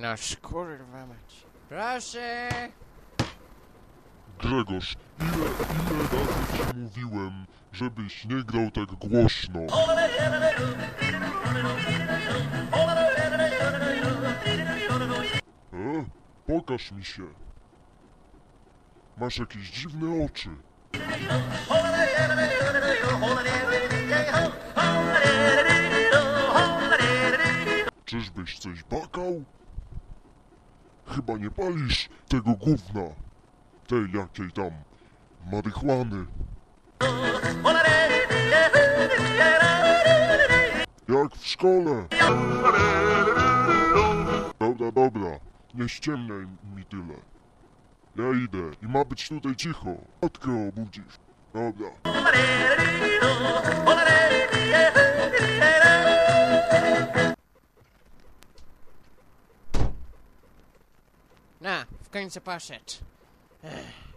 No kurwa mać. Proszę! Grzegorz, ile, ile razy ci mówiłem, żebyś nie grał tak głośno? E? Pokaż mi się. Masz jakieś dziwne oczy. Czyżbyś coś bakał? Chyba nie palisz tego gówna. Tej jakiej tam marihuany. Jak w szkole. Dobra, dobra. Nie ściemniaj mi tyle. Ja idę i ma być tutaj cicho. Matkę obudzisz. Dobra. Na, w końcu poszedł. Ech.